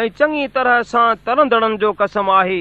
۽ چڱي طرح سان ترندڙن جو قسم آهي.